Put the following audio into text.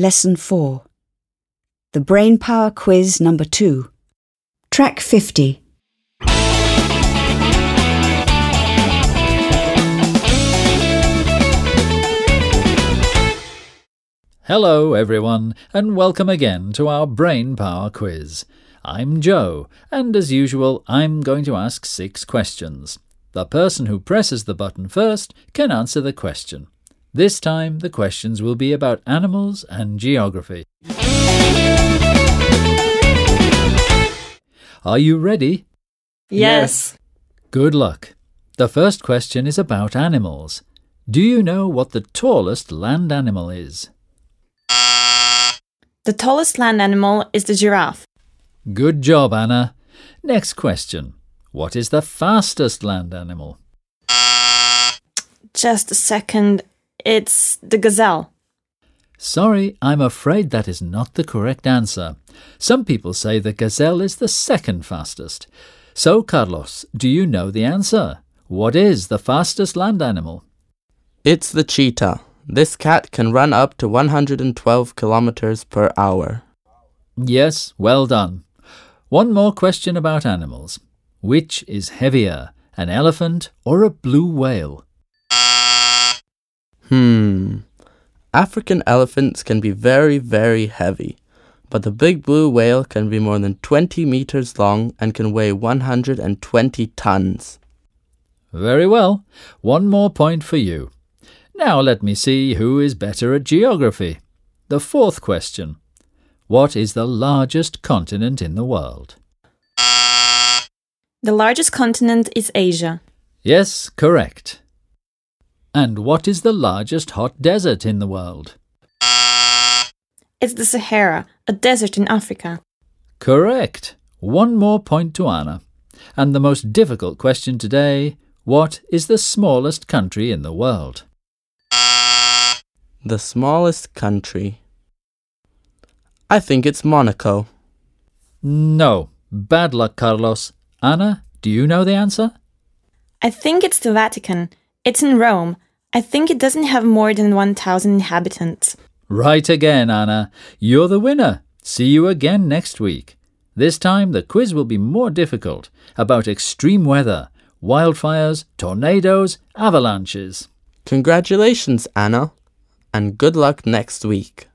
Lesson 4. The Brain Power Quiz Number 2. Track 50. Hello, everyone, and welcome again to our Brain Power Quiz. I'm Joe, and as usual, I'm going to ask six questions. The person who presses the button first can answer the question. This time, the questions will be about animals and geography. Are you ready? Yes. Good luck. The first question is about animals. Do you know what the tallest land animal is? The tallest land animal is the giraffe. Good job, Anna. Next question. What is the fastest land animal? Just a second. It's the gazelle. Sorry, I'm afraid that is not the correct answer. Some people say the gazelle is the second fastest. So, Carlos, do you know the answer? What is the fastest land animal? It's the cheetah. This cat can run up to 112 kilometers per hour. Yes, well done. One more question about animals. Which is heavier, an elephant or a blue whale? Hmm. African elephants can be very, very heavy, but the big blue whale can be more than 20 meters long and can weigh 120 tons. Very well. One more point for you. Now let me see who is better at geography. The fourth question. What is the largest continent in the world? The largest continent is Asia. Yes, correct. And what is the largest hot desert in the world? It's the Sahara, a desert in Africa. Correct. One more point to Anna. And the most difficult question today what is the smallest country in the world? The smallest country. I think it's Monaco. No. Bad luck, Carlos. Anna, do you know the answer? I think it's the Vatican. It's in Rome. I think it doesn't have more than 1,000 inhabitants. Right again, Anna. You're the winner. See you again next week. This time the quiz will be more difficult about extreme weather, wildfires, tornadoes, avalanches. Congratulations, Anna, and good luck next week.